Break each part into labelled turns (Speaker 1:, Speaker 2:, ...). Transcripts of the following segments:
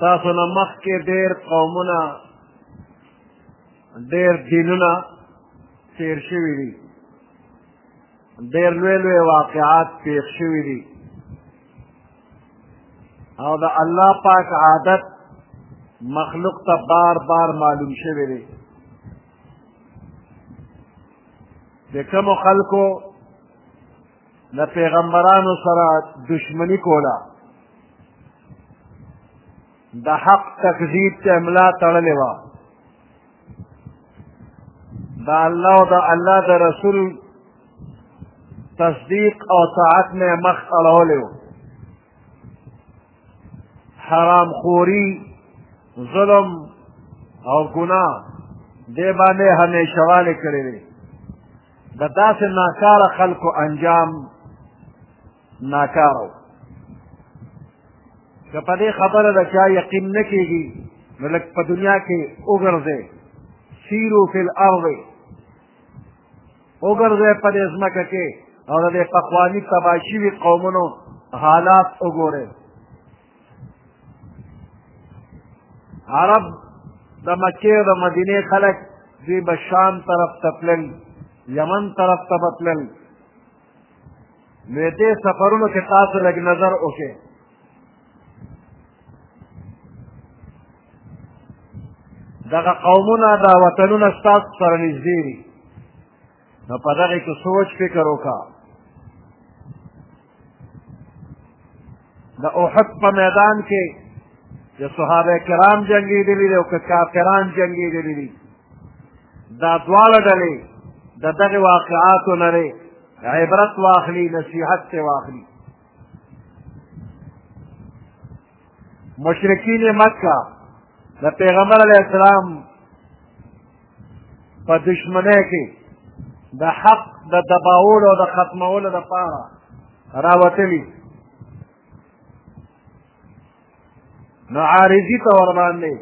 Speaker 1: تاسو نه مخکې ډېر قومونه ډېر دینونه تېر شوي دي ډېر لوی لوی واقعات پېښ شوي دي او د الله پاک عادت مخلوق ته بار بار معلوم شوی دی د کومو خلکو د پیغمبرانو سره دشمنی کوله د حق تکذیب ته ملا تړلې وه د الله او د الله د رسول تصدیق او طاعت نه مخ اړولی و حرام خوری ظلم او ګناه دې باندې همیشهوالی کړی دی د داسې ناکاره خلکو انجام ناکاره که په دې خبره د چا یقین نه کېږي نو لږ په دنیا کې وګرځئ سیرو فی الارض وګرځئ په دې ځمکه کې او د پخواني تباه شوي قومونو حالات وګورئ عرب د مکې او د مدینې خلک دوی به شام طرف ته تلل یمن طرف ته به تلل نو دې سفرونو کې تاسو لږ نظر وکړئ دغه قومونه دا وطنونه ستاسو سره نږدې دي نو په دغې کې سوچ فکر وکړه د احد په میدان کې د صحابه کرام جنګېدلي دي او که کافران جنګېدلي دي دا دواړه ډلې د دغه واقعاتو نه دی عبرت واخلي نصیحت ترې واخلي مشرکین مکه د پیغمبر علیه السلام په دشمنۍ کې د حق د دباولو او د ختمولو لپاره راوتلي نو عارضي ته ورباندې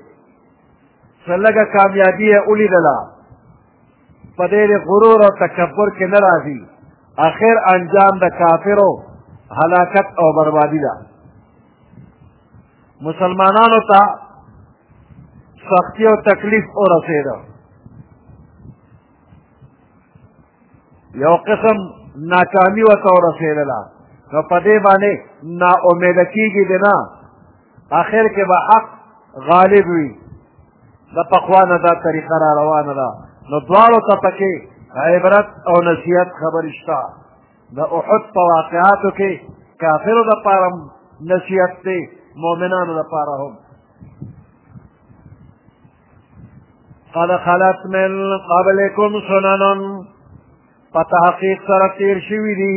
Speaker 1: څه لږه کامیابي یې ولیدله په دې غرور او تکبر کې نه راځي اخر انجام د کافرو هلاکت او بربادي ده مسلمانانو ته سختی او تکلیف ورسېده یو قسم ناکامي ورته ورسېدله نو په دې باندې ناامیده کېږي دې نه آخر کې به حق غالب وي د پخوا نه دا طریقه را روانه ده نو دواړو ته پکې عبرت او نصیحت خبرې شته د احد په واقعاتو کې کافرو دپاره نصیحت دی مؤمنانو دپاره هم قد خلت من قبلكم سنن په تحقیق سره تیر شوي دي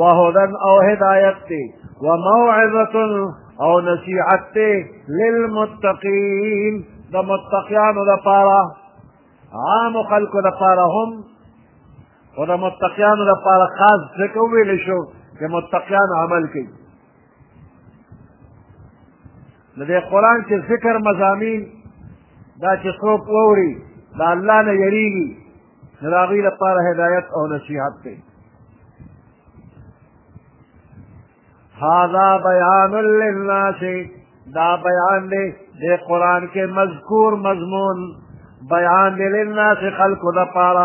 Speaker 1: وهدن او هدایت دی وموعظه او نصیحت دی للمتقین د متقیانو لپاره عام خلکو لپاره هم او د متقیانو لپاره خاص ځکه ویل شو چې متقیان عمل کوي نو د قرآن چې ذکر مضامین دا چې څوک واوري د الله نه یریږي نو د هغوی لپاره هدایت او نصیحت دی هذا بیان للناس دا بیان دی د قرآن کې مذکور مضمون بیان دی للناس خلقو لپاره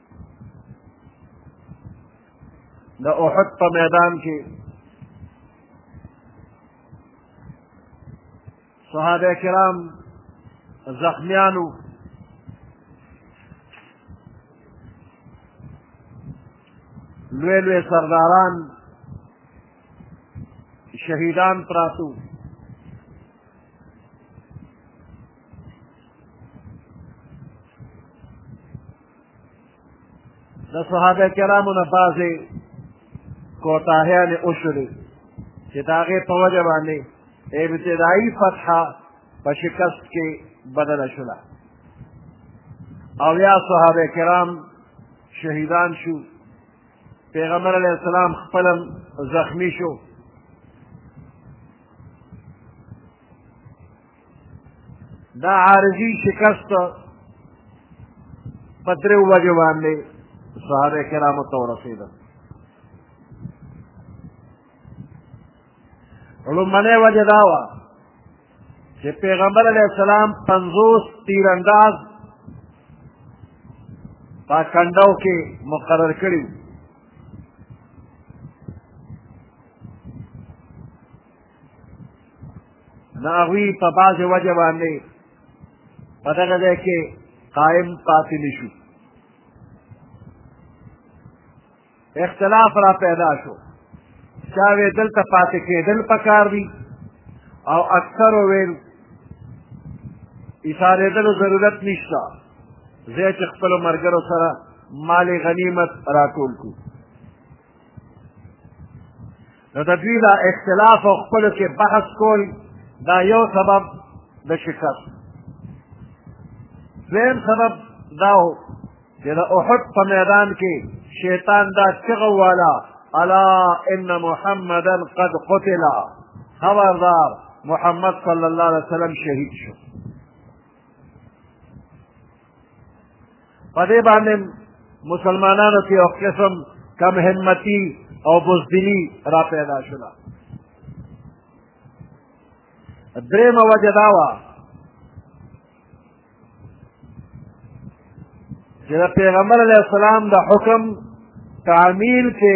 Speaker 1: د احد په میدان کې صحابه کرام زخمیانو لوی لوی سرداران شهیدان پراتو د صحابه کرامو نه بعضې کوتاهیانې وشولې چې د هغې په وجه باندې ابتدایي فتحه په شکست کې بدله شوله او یا صحابه کرام شهیدان شو پیغمبر علیه السلام خپلم زخمی شو دا عارضي شکست په درې وجه باندې صحابه کرامو ته ورسېده لومړنۍ وجه دا وه چې پیغمبر علیه السلام پنځوس تیرانداز په کنډو کې مقرر کړي د هغوی په بعضې وجه باندې په دغه ځای کې قایم پاتې نه شو اختلاف را پیدا شو چا وې دلته پاتې کېدل پکار دي او اکثر ویل اشارېدلو ضرورت نشته زه چې خپلو ملګرو سره مال غنیمت راټول کړو نو د دوی دا اختلاف او خپلو کې بحث کول دا یو سبب د شکست دویم سبب دا و چې د احد په میدان کې شیطان دا چغه والا الا ان محمدا قد قتل خبردار محمد صلی الله علیه وسلم شهید شو په دې باندې مسلمانانو کې یو قسم کم همتی او بزدلی را پیدا شوله درېیمه وجه دا وه چې د پیغمبر علیه السلام د حکم تعمیل کې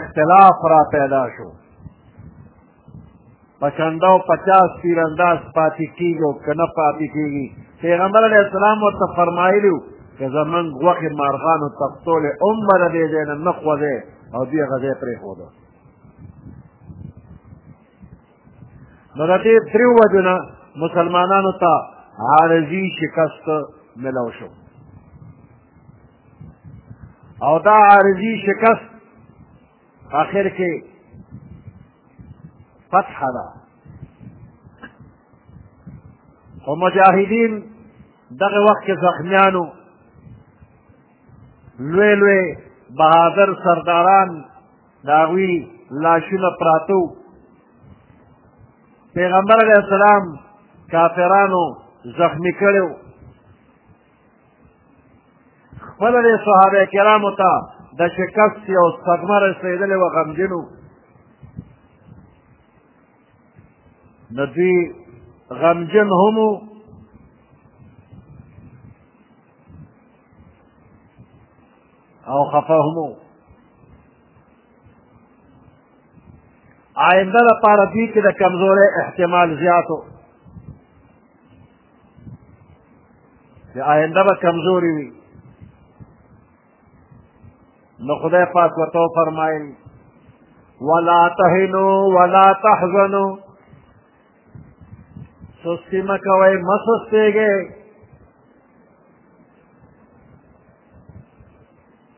Speaker 1: اختلاف را پیدا شو په کنډه او پچاس تیرانداز پاتې کېږي او که نه پاتې کېږي پیغمبر علیه السلام ورته فرمایلي وو که زمونږ غوښې مارغانو تختولې عمر له دې ځای نه نه خوځی او دوی هغه ځای پرېښوده نو د دې درېو وجو نه مسلمانانو ته عارضي شکست ملو شو او دا عارضي شکست آخر کې فتح ده او مجاهدین دغه وخت کې زخمیانو لوی لوی بهادر سرداران د هغوی لاشونه پراته وو پیغمبر علیه السلام کافرانو زخمی کړو خپله دې صحابه کرامو ته د شکست یو صدمه رسېدلې وه غمجن وو نو دوی غمجن هم وو او خفه هم وو آینده لپاره دوی کې د کمزورۍ احتمال زیات و چې آینده به کمزوري وي نو خدای پاک ورته وفرمایل ولا تهنو ولا تحزنو سستی مه کوئ مه سستېږئ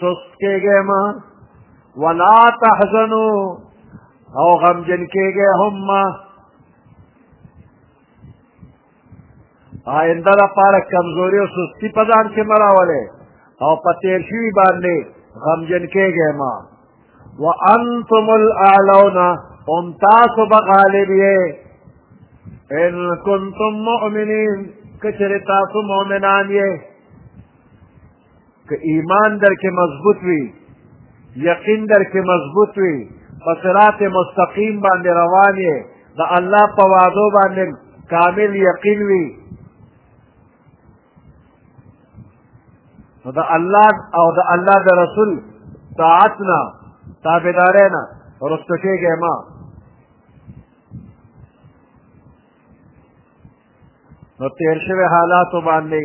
Speaker 1: سست کېږی ما ولا تحزنو او غمجن کېږی هم ما آینده لپاره کمزوري او سستی په ځان کې مه راولې او په تېر شوي باندې غمجن کېږی ما وانتم الاعلون هم تاسو به غالب یې ان کنتم مؤمنین کچر تاسو مومنان یې که ایمان در کې مضبوط وي یقین در کې مضبوط وي په صراط مستقیم باندې روان یې د الله په وعدو باندې کامل یقین وي نو د الله او د الله د رسول طاعت نه تابعدارۍ نه رسته کېږی ما نو تیر شوی حالاتو باندې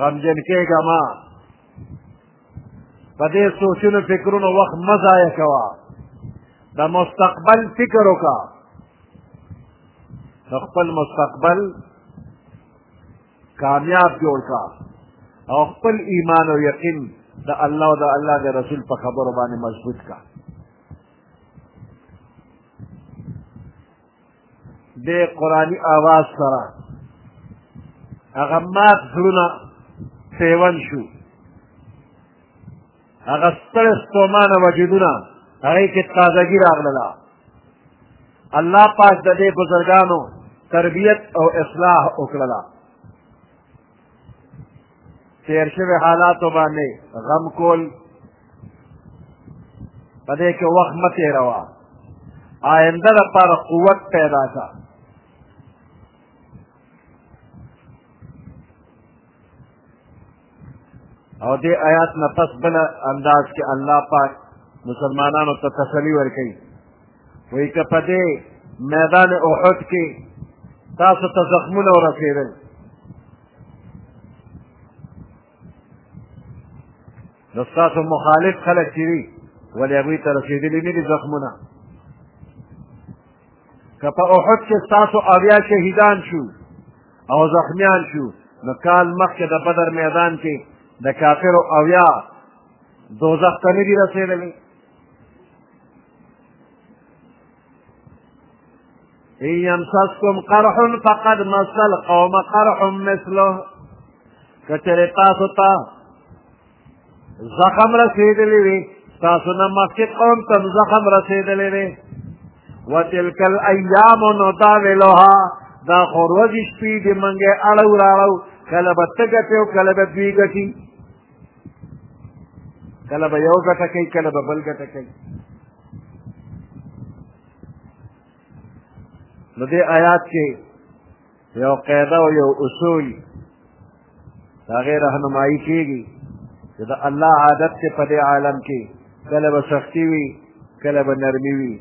Speaker 1: غمجن کېږه ما په دې سوچونو فکرونو وخت مه ضایع کوه د مستقبل فکر وکړه د خپل مستقبل کامیاب جوړ کا او خپل ایمان او یقین د الله او د الله د رسول په خبرو باندې مضبوط کا دې قرآني آواز سره هغه مات زړونه سیون شو هغه ستړی ستومانه وجودونه هغې کې تازګي راغلله الله پاک د دې بزرګانو تربیت او اصلاح وکړله تیر شوی حالاتو باندې غم کول په دې کې وخت مه تېروه آینده لپاره قوت پیدا کړه او دې آیات نه پس بل انداز کې الله پاک مسلمانانو ته تسلی ورکوي وایي که په دې میدان احد کې تاسو ته زخمونه ورسېدل نو ستاسو مخالف خلک چې وي ولې هغوی ته رسېدلي نه دي زخمونه که په احد کې ستاسو اویا شهیدان شو او زخمیان شو نو کال مخکې د بدر میدان کې د کافرو اویا دوزخ ته نه دي رسېدلي إن يمسسكم قرح فقد مس القوم قرح مثله کچره تاسو ته زخم رسیدلی وي تاسو نه مخکې قوم ته زخم رسیدلی وي وتلک الایام نداولها دا خو ورځې شپې دې منګې اړو راړو کله به ته ګټې او کله به دوی ګټي کله به یو ګټه کوي کله به بل ګټه کوي نو دې آیات کې یو قاعده او یو اصول د هغې رهنمایي کېږي چې د الله عادت دی په دې عالم کې کله به سختي وي کله به نرمي وي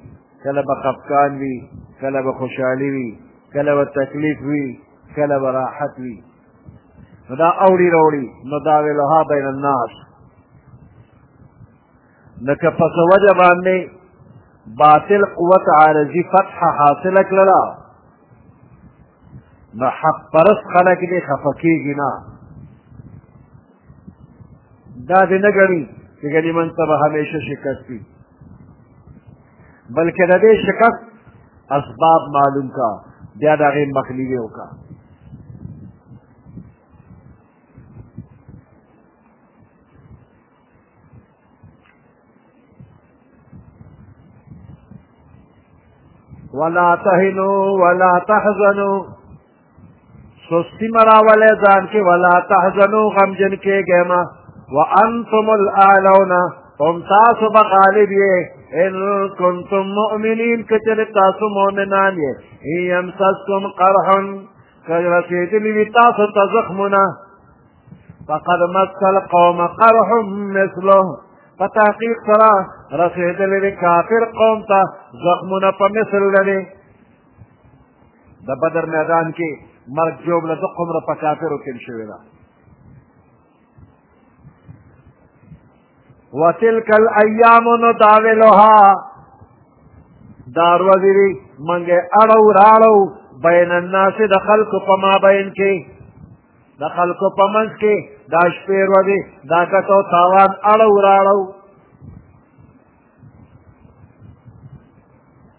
Speaker 1: کله به خفقان وي کله به خوشحالي وي کله به تکلیف وي کله به راحت وي نو دا اوړي راوړي نو دا ویلها بین الناس نو که په څه وجه باندې باطل قوت عارضي فتحه حاصله کړله نو حق پرست خلک دې خفه کېږي نه دا دې نه ګڼي چې ګني من ته به همیشه شکست وي بلکې د دې شکست اسباب معلوم کا بیا د هغې مخنیوی وکړه ولا تهنوا ولا تحزنوا سستی مراولی ځان کې ولا تحزنو غمجن کېږئ مه وانتم الاعلون هم تاسو به غالب یې ان کنتم مؤمنین که چېرې تاسو مؤمنان یې ان یمسسکم قرحن که رسېدلي وي تاسو ته زخمونه فقد مس القوم قرح مثله په تحقیق سره رسېدلي وي کافر قوم ته زخمونه په مثل لري د بدر میدان کې مرګ ژوبله د قمره په کافرو تېر شوې ده وتلک الایام نداولها دا ورځې دي موږ اړو راړو بین الناس د خلکو په مابین کې د خلکو په منځ کې دا شپې ورځې دا کتو تاوان اړو راړو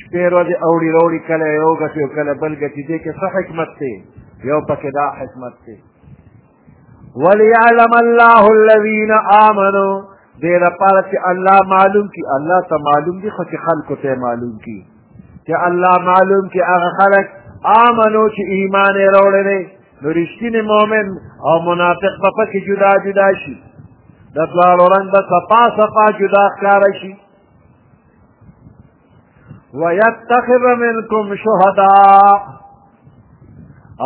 Speaker 1: شپې ورځې اوړي روړي کله یو ګټي او کله بل ګټي دې کې څه حکمت دی یو پکې دا حکمت دی وليعلم الله الذين آمنوا دې لپاره چې الله معلوم کی الله ته معلوم دي خو چې خلکو ته معلوم کی چې الله معلوم کی هغه خلک آمنو چې ایمان یې راوړی دی نو رښتینی مؤمن او منافق به پکې جدا جدا شي د دواړو رنګ به صفا صفا جدا ښکاره شي ویتخذ منکم شهداء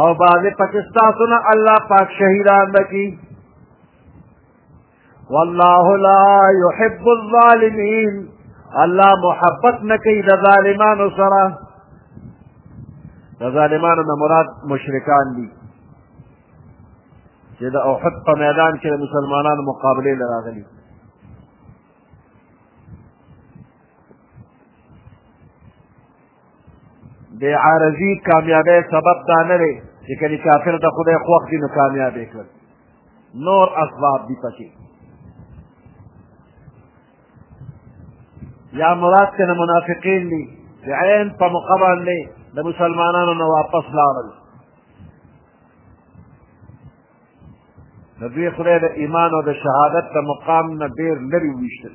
Speaker 1: او بعضې پکې ستاسو نه الله پاک شهیدان به کړي والله لا يحب الظالمين الله محبت نه کوي د ظالمانو سره د ظالمانو نه مراد مشرکان دي چې د احد په میدان کې د مسلمانانو مقابله له راغلي د عارضي کامیابۍ سبب دا نه دی چې کله کافر د خدای خوښ دي نو کامیاب یې کړل نور اسباب دي پکې یا مراد کنه منافقین دي د عین په موقع باندې د مسلمانانو نه واپس لاړل د دوی خدای د ایمان او د شهادت د مقام نه ډېر لرې وویشتل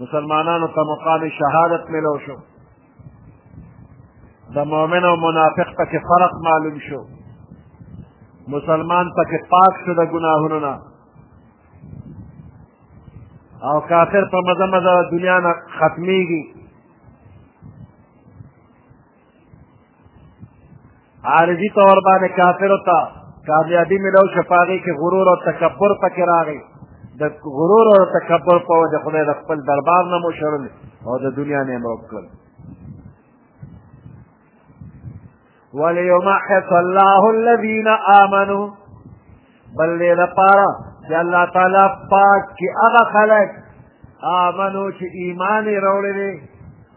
Speaker 1: مسلمانانو ته مقام شهادت ملو شو د مؤمن او منافق پکې فرق معلوم شو مسلمان پکې پاک شو د ګناهونو نه او کافر په مزه مزه دنیا نه ختمیږي عارضی طور باندې کافر ته کامیابی ملو شفاغی کې غرور او تکبر پکې راغی د غرور او تکبر په وجه خدای د خپل دربار نه مو شرل او د دنیا نه مو کړل وليمحص الله الذين آمنوا بل دې لپاره چې الله تعالی پاک کې هغه خلک آمنو چې ایمان یې راوړی دی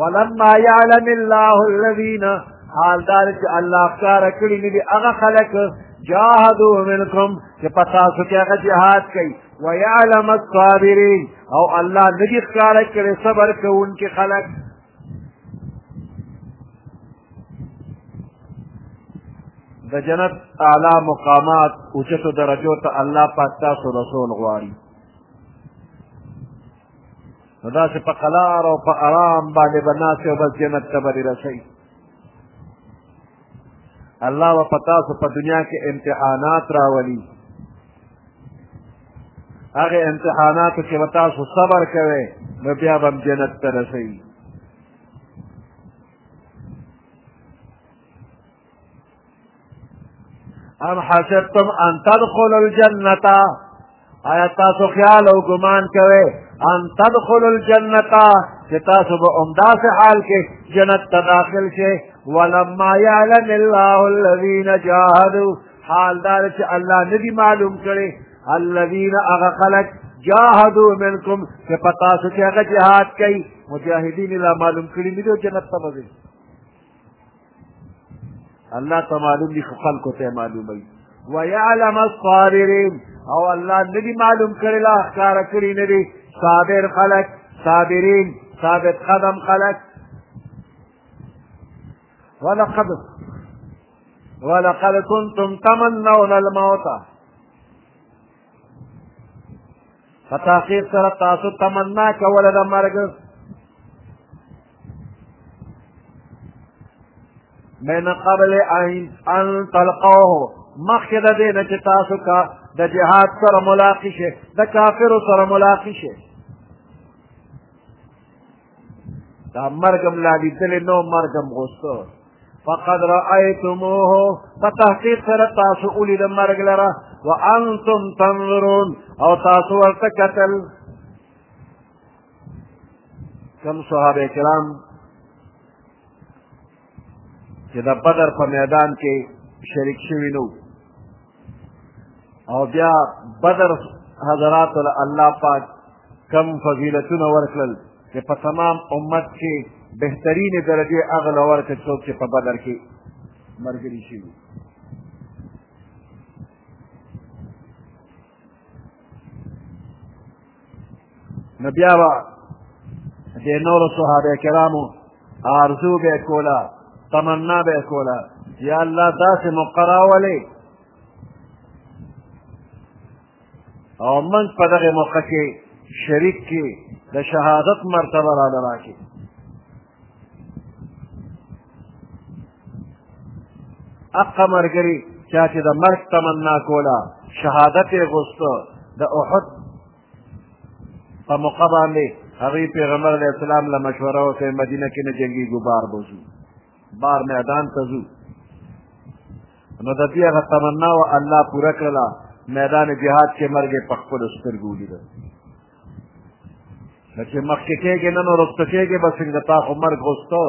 Speaker 1: ولما يعلم الله الذين حال دار چې الله ښکار کړی دي هغه خلک جاهدوا منکم چې پتا سو کې هغه جهاد کوي ويعلم الصابرين او الله ندي ښکار کړي صبر کوونکي خلک د جنت اعلی مقامات اوچتو درجو ته الله پاک تاسو رسول غواړي نو داسې په قلار او په آرام باندې به ناست او بس جنت ته به دې رسوي الله به په تاسو په دنیا کې امتحانات راولي هغه امتحاناتو کې به تاسو صبر کوئ نو بیا به هم جنت ته رسوي ام حسبتم ان تدخلوا الجنة آیا تاسو خیال او ګمان کوئ ان تدخلوا الجنة چې تاسو به همداسې حال کې جنت ته داخل شئ ولما يعلم الله الذين جاهدوا حال دار چې الله ندي معلوم کړي الذين هغه خلک جاهدوا منکم چې په تاسو کې هغه جهاد کوي مجاهدین لا معلوم کړي نه جنت ته الله ته معلوم دي خو خلکو ته معلوموي ويعلم الصابرين او الله نه دي معلوم کړي لا ښکاره کړي نه دي صابر خلک صابرين ثابت قدم خلک ولقد ولقد كنتم تمنون الموت په تحقیق سره تاسو تمنا کوله د مرګ من قبل ان تلقوه مخکې د دې نه چې تاسو کا د جهاد سره ملاقي شئ د کافرو سره ملاقي شئ دا مرګ هم لا لیدلی نه مرګ هم غوسته فقد رأيتموه فتحقيق سره تاسو ولید مرګ لره وانتم تنظرون او تاسو ورته کتل کم صحابه کرام چې د بدر په میدان کې شریک شوي نو او بیا بدر حضرات الله پاک کم فضیلتونه ورکړل چې په تمام امت کې بهترین درجه هغه له ورکړه څوک چې په بدر کې ملګري شوي نو بیا به د نورو صحابه کرامو آرزو به یې کوله تمنا به یې کوله یا الله داسې موقع راولې او من په دغه موقع کې شریک کې د شهادت مرتبه را لراکې اقا مرګري چا چې د مرګ تمنا کوله شهادت یې غوښته د احد په موقع باندې هغوی پیغمبر علیه السلام له مشوره وکړې مدینه کې نه جنګېږو بار به ځو بار میدان ته ځو نو د دې هغه تمنا و الله پوره کړله میدان جهاد کې مرګ یې په خپلو سترګو ولیده نه چې مخکې کېږې نه نو رسته کېږې به څنګه تا خو مرګ غوسته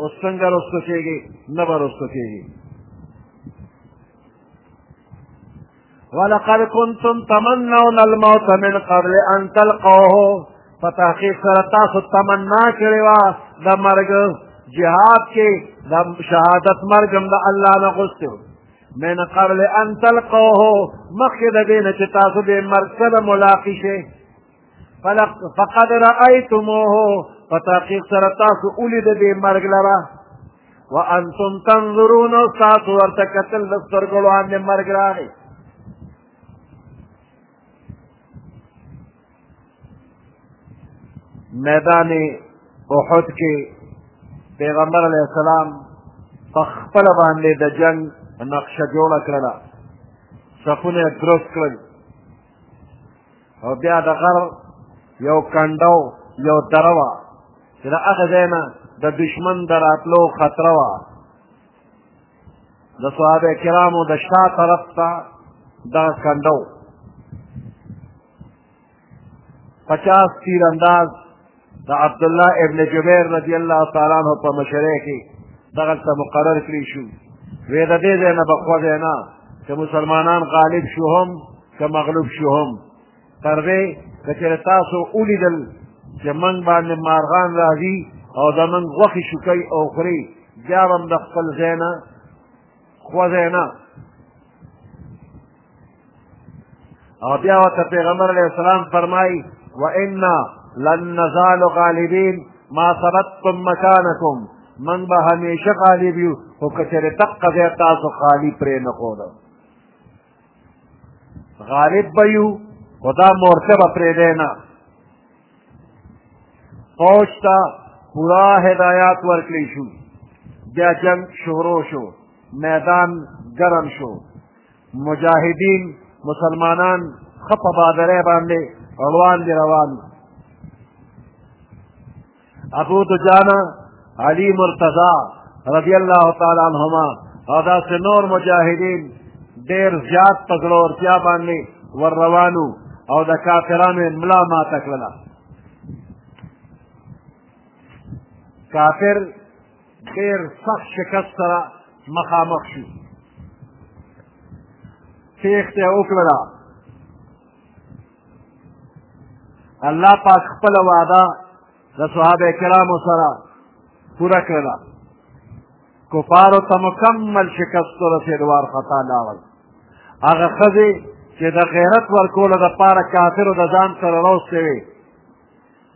Speaker 1: اوس څنګه رسته کېږې نه به رسته کېږې ولقد كنتم تمنون الموت من قبل ان تلقوه په تحقیق سره تاسو تمنا کړې وه د مرګ جهاد کې د شهادت مرګ هم د الله نه غوښتي من قبل ان تلقوه مخکې د دې نه چې تاسو د مرګ سره ملاقي شئ فقد رأيتموه په تحقیق سره تاسو ولید دې مرګ لره وانتم تنظرون تاسو ورته کتل د سترګو وړاندې مرګ راغی میدان احد کې پیغمبر علیه السلام په خپله باندې د جنګ نقشه جوړه کړله صفونه یې درست کړل او بیا د غر یو کنډو یو دره وه چې د هغه ځای نه د دشمن د راتلو خطره وه د صحابه کرامو د شا طرف ته دغه کنډو پچاس تیر انداز د عبدالله ابن جبیر رضی الله تعالی عنه په مشرۍ کې دغلته مقرر کړی شو وې د دې ځای نه به خوځی نه که مسلمانان غالب شو هم که مغلوب شو هم تر دې که چېرې تاسو ولیدل چې موږ باندې مارغان راځي او زموږ غوښې شوکوي او خوري بیا به هم د خپل ځای نه خوځی نه او بیا ورته پیغمبر علیه السلام فرمایي وانا لن نزال غالبین ما ثبتتم مکانکم من به همیشه غالب یو خو که چېرې دقه ځای تاسو خالي پرې نه ښوده غالب به یو خو دا مورچه به پرېږدی نه فوج ته پورا هدایات ورکړی شو بیا جنګ شروع شو میدان ګرم شو مجاهدین مسلمانان ښه په بادرۍ باندې روان دي روان ابو دجانه علی مرتضا رضی الله تعالی عنهما او داسې نور مجاهدین ډېر زیات په زړورتیا باندې ور روانو او د کافرانو یې ملا ماته کړله کافر ډېر سخت شکست سره مخامخ شو تېښته یې وکړله الله پاک خپله وعده د صحابه کرامو سره پوره کړله کفارو ته مکمل شکست ورسېد وارخطا لاړل هغه ښځې چې د غیرت ورکولو دپاره کافرو د ځان سره راوستې وې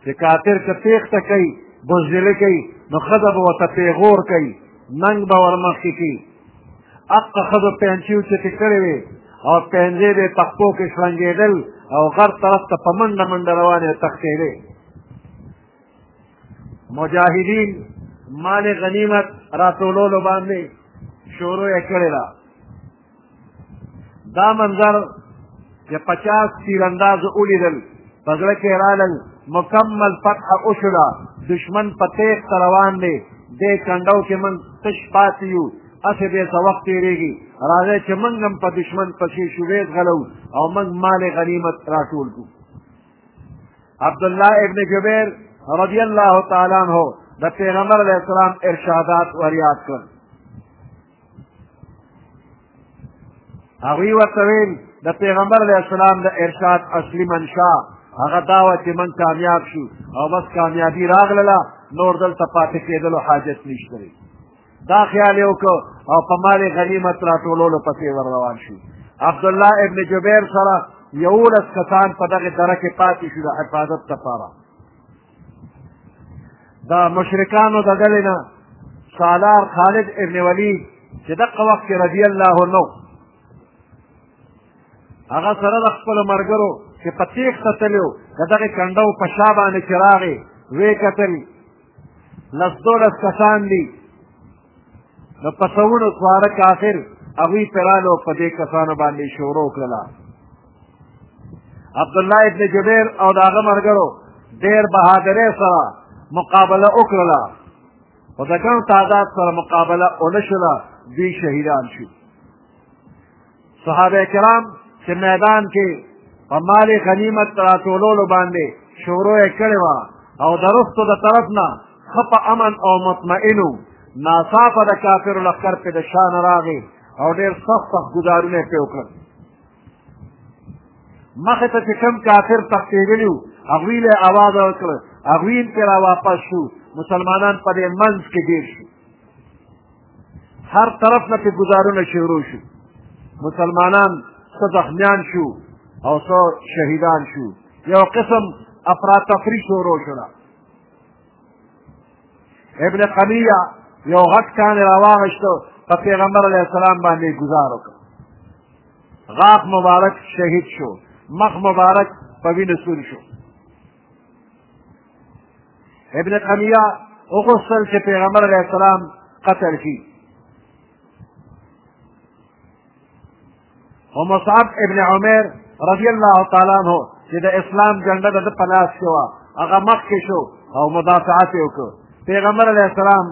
Speaker 1: چې کافر که تېښته کوي بزدلي کوي نو ښځه به ورته پېغور کوي ننګ به ورمخکې کړي اقه ښځو پینچي اوچتې کړې وې او پینځې به یې پښتو کې شړنګېدل او غر طرف ته په منډه منډه روانې او تښتېدې مجاهدین مال غنیمت راټولولو باندې شروع یې کړې ده دا منظر د پچاس تیرانداز ولیدل په زړه کې رالل مکمل فتح وشوله دشمن په تیښته روان دی دې کنډو کې موږ تش پاتې یو هسې بې څه وخت تېرېږي راځئ چې موږ هم په دشمن پسې شوبې ځغلو او موږ مال غنیمت راټول کړو عبدالله ابن جبیر رضی الله تعالی عنه د پیغمبر علیه السلام ارشادات ور یاد کړل هغوی ورته ویل د پیغمبر علیه السلام د ارشاد اصلي منشا هغه دا وه چې من کامیاب شو او بس کامیابي راغلله نور دلته پاتې کېدلو حاجت نشته دی دا خیال یې وکړ او په مال غنیمت راټولولو پسې ور روان شو عبدالله ابن جبیر سره یولس کسان په دغه دره کې پاتې شو د حفاظت لپاره دا مشرکانو د ډلې نه سالار خالد ابن ولید چې دقه وخت کې رضی الله عنه هغه سره د خپلو ملګرو چې په تېښته تللي وو د دغې کنډو په شا باندې چې راغې ویې کتل لس دولس کسان دي د پسونو سواره کافر هغوی ته رالو په دې کسانو باندې شروع کړله عبدالله ابن جبیر او د هغه ملګرو ډېر بهادرۍ سره مقابله وکړله خو د ګڼ تعداد سره مقابله ونه شوله دوی شهیدان شو صحابه کرام چې میدان کې په مال غنیمت راټولولو باندې شروع یې کړې وه او د رستو د طرف نه ښه په امن او مطمئن و ناڅاپه د کافرو لښکر پې د شا نه راغی او ډېر سخت سخت ګزارونه یې پې وکړل مخې ته چې کوم کافر تښتېدلي وو هغوی له اواز وکړ هغوی هم پرې راواپس شو مسلمانان په دې منځ کې ډېر شو هر طرف نه پې ګزارونه شروع شو مسلمانان څه زخمیان شو او څه شهیدان شو یو قسم افراتفری شروع شوله ابن قمیه یو غټ کان راواغشتو په پیغمبر علیه السلام باندې ګزار وکړ غاښ مبارک شهید شو مخ مبارک په وینو سور شو ابن قمیه وغوښتل چې پیغمبر علیه السلام قتل شي خو مصعب ابن عمر رضی الله تعالی عنه چې د اسلام جنډه د ده په لاس کې وه هغه مخکې شو او مدافعت یې وکړ پیغمبر علیه السلام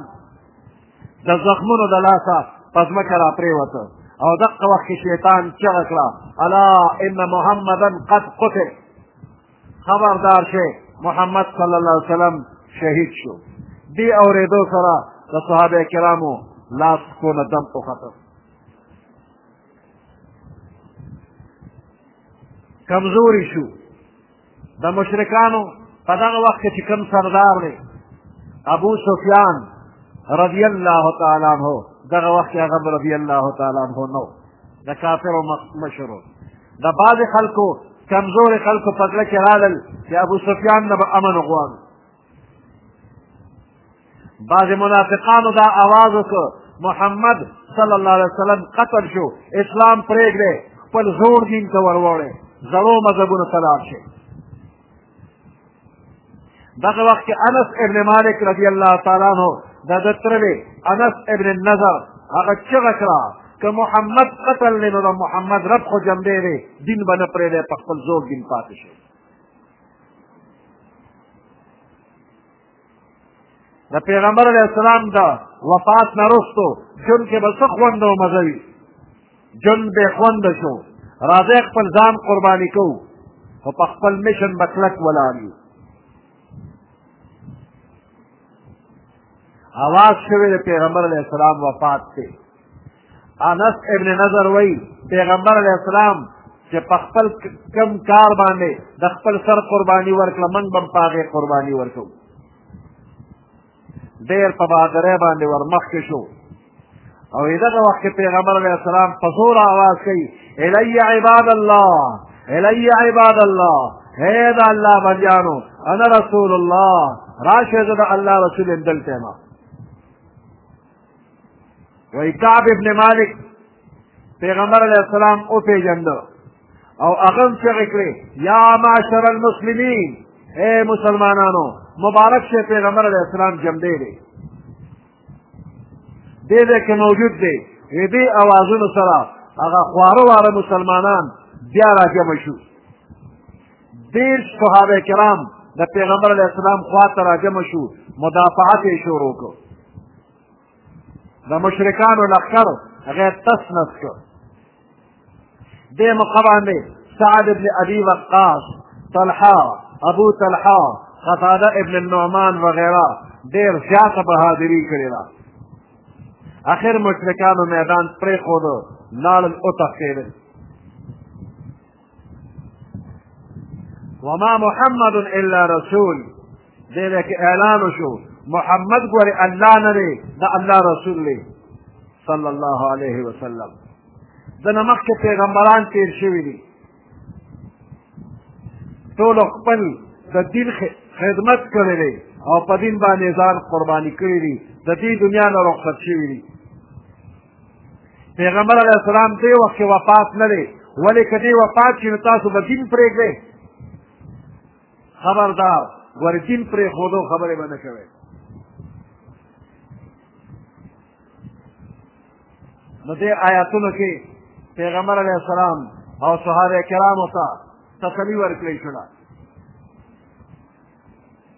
Speaker 1: د زخمونو د لاسه په ځمکه راپرېوته او دقه وخت کې شیطان چغه کړه الا ان محمدا قد قتل خبردار شي محمد صلی الله علیه وسلم شهید شو دې اورېدو سره د صحابه کرامو لاس کو نه دم وختل کمزوري شو د مشرکانو په دغه وخت کې چې کوم سردار دی ابو سفیان رضی الله تعالی عنہ دغه وخت کې هغه رضی الله تعالی عنہ نو د کافرو مشرو د بعضې خلکو کمزورې خلکو په زړه کې رالل چې ابو سفیان نه به امن وغواړو بعضې منافقانو دا آواز وکړو محمد صلی الله علیه وسلم قتل شو اسلام پرېږدی خپل زوړ دین ته وروړی زړو مذهبونو ته لاړ شئ دغه وخت کې انس ابن مالک رضی الله تعالی عنہ د ده تره دی انس ابن النظر هغه چغه کړه که محمد قتل دی نو د محمد رب خو جمدی دی دین به نه پرېږدی په خپل زور دین پاتې شي د پیغمبر علیه السلام د وفات نه رستو جون کې به څه خوند او مزه وي جون بې خونده شو راځئ خپل ځان قرباني کوو خو په خپل مشن به کلک ولاړ یو اواز شوی د پیغمبر علیه السلام وفات دی انس ابن نظر وای پیغمبر علیه السلام چې په خپل کم کار باندې د خپل سر قرباني ورکړه موږ به هم په هغې قرباني ورکوو ډېر په بهادرۍ باندې ورمخکې شو او دغه وخت کې پیغمبر علیه السلام په زور آواز کوي الی عباد الله الی عباد الله هی د الله بندیانو انا رسول الله راشه زه د الله رسول یم دلته یم وای کعب ابن مالک پیغمبر علیه السلام او پیجند او هغه څنګه کړی یا معاشر المسلمین اے مسلمانانو مبارک شه پیغمبر علیه السلام جمع دی دی دې دې کې موجود دی وی دې اوازونو سره هغه خواره واره مسلمانان بیا راجمع شو ډېر صحابه کرام د پیغمبر علیه السلام خوا ته راجمع شو مدافعت یې شروع کړ د مشرکانو لښکر هغه تس نس کړ دې موقع باندې سعد بن ابي وقاص طلحه ابو طلحه قتاده ابن النعمان وغیره ډېر زیاته بهادري کړې ده اخر مشرکانو میدان پرېښودو لاړل وتښتېدل وما محمد الا رسول دې دې کې اعلان شو محمد ګورې الله نه دی دا الله رسول دی صلی الله علیه وسلم دنه مخکې پیغمبران تیر شوي دي ټول خپل د دین خدمت کړی دی او په دین باندې ځان قرباني کړی دی د دې دنیا نه رخصت شوي دي پیغمبر علیه السلام دې وخت کې وفات نه دی ولې که دې وفات شي نو تاسو به دین پرېږدئ خبردار ګورې دین پرېښودو خبرې به نه کوئ نو دې آیاتونو کې پیغمبر علیه السلام او صحابه کرامو ته تسلي ورکړی شوه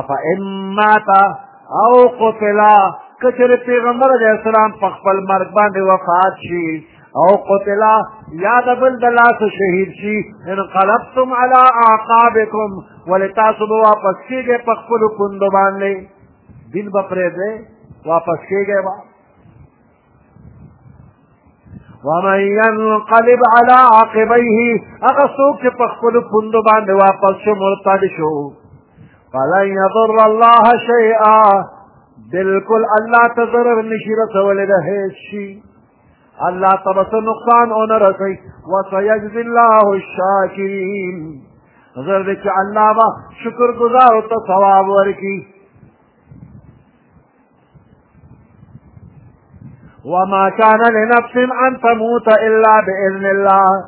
Speaker 1: افا اماتا او قتلا کچر پیغمبر علیہ السلام په خپل مرګ باندې وفات شي او قتلا یا د بل د لاس شهید شي انقلبتم علی اعقابکم ولې تاسو به واپس کېږئ په خپلو کندو باندې دین به پرېږدئ واپس کېږئ به ومن ينقلب على عقبيه هغه څوک چې په خپل پوند باندې واپس شو مرتد شو فلن يضر الله شيئا بالکل الله ته ضرر نشي رسولی د هیڅ شي الله ته به څه نقصان ونه رسوي وسيجزي الله الشاکرین زر دې چې الله به شکر ګزارو ته ثواب ورکړي وما كان لنفس ان تموت الا باذن الله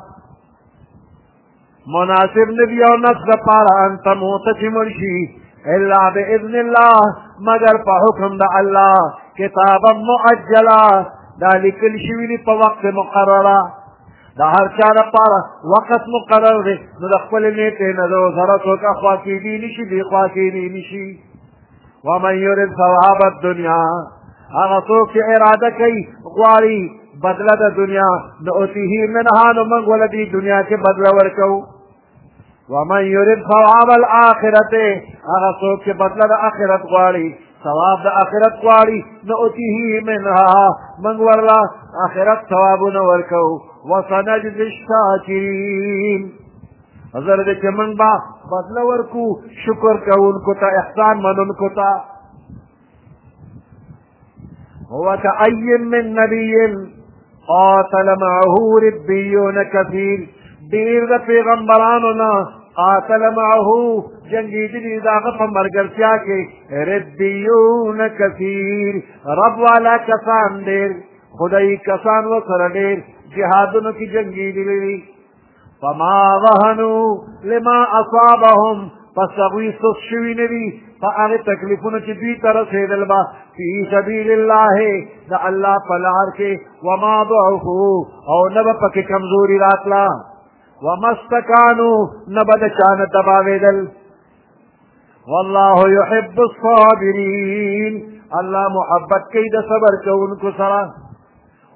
Speaker 1: مناسب نبی او نفس لپاره ان تموت چې مرشي الا باذن الله مگر په حکم د الله کتابا مؤجلا دا لیکل شوي دي په وخت مقرره د هر چا لپاره وخت مقرر دی نو د خپل نیټې نه د وزارت څخه خوا کېدی نشي بې خوا کېدی نشي ومن یرد ثواب الدنیا هغه څوک چې اراده کوي غواړي بدله د دنیا د اوتیه منها نو موږ ول دې دنیا کې بدله ورکو ومن یرید ثواب الاخرت هغه څوک چې بدله د اخرت غواړي ثواب د اخرت غواړي نو اوتیه منها موږ ورلا اخرت ثوابونه ورکو وسنجزي الشاکرین نظر دې چې موږ به بدله ورکو شکر کوونکو ته احسان منونکو ته هو كأي من نبي قاتل معه ربيون كثير ډیر د پیغمبرانو نه قاتل معه جنگی دلی داغه په مرګرتیا کې ربیون کثیر رب والا کسان ډیر خدای کسان و سره ډیر جهادونو کې جنگی دلی فما وهنو لما اصابهم پس هغوی سست شوي نه دي په هغه تکلیفونو چې دوی ته رسېدل به فی سبیل الله د الله په لار کې وما ضعفو او نه به پکې کمزوري راتله وما استکانو نه به د چا نه تباوېدل والله يحب الصابرين الله محبت کوي د صبر کوونکو سره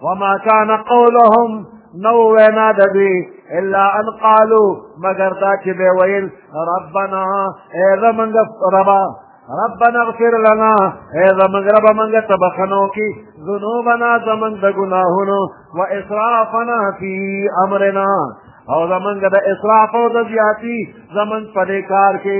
Speaker 1: وما كان قولهم نو وینا د دوی الا ان قالو مگر دا چې به ویل ربنا اے زمونږ ربا ربنا اغفر لنا اے زمونږ رب مونږ ته بخنو کی ذنوبنا زمونږ د ګناهونو و اسرافنا فی امرنا او زمونږ د اسراف او د زیاتی زمونږ په کار کې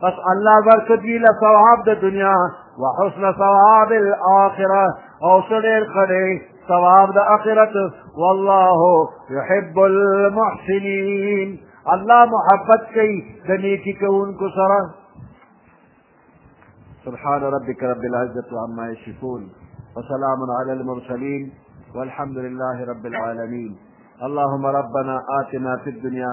Speaker 1: پس الله ورکړ دوی له ثواب د دنیا و حسن ثواب الاخره او څه ډېر ښه دی ثواب د آخرت والله يحب المحسنين الله محبت کوي د نیکي کوونکو سره سبحان ربك رب العزة عما يصفون وسلام على المرسلين والحمد لله رب العالمين اللهم ربنا آتنا في الدنيا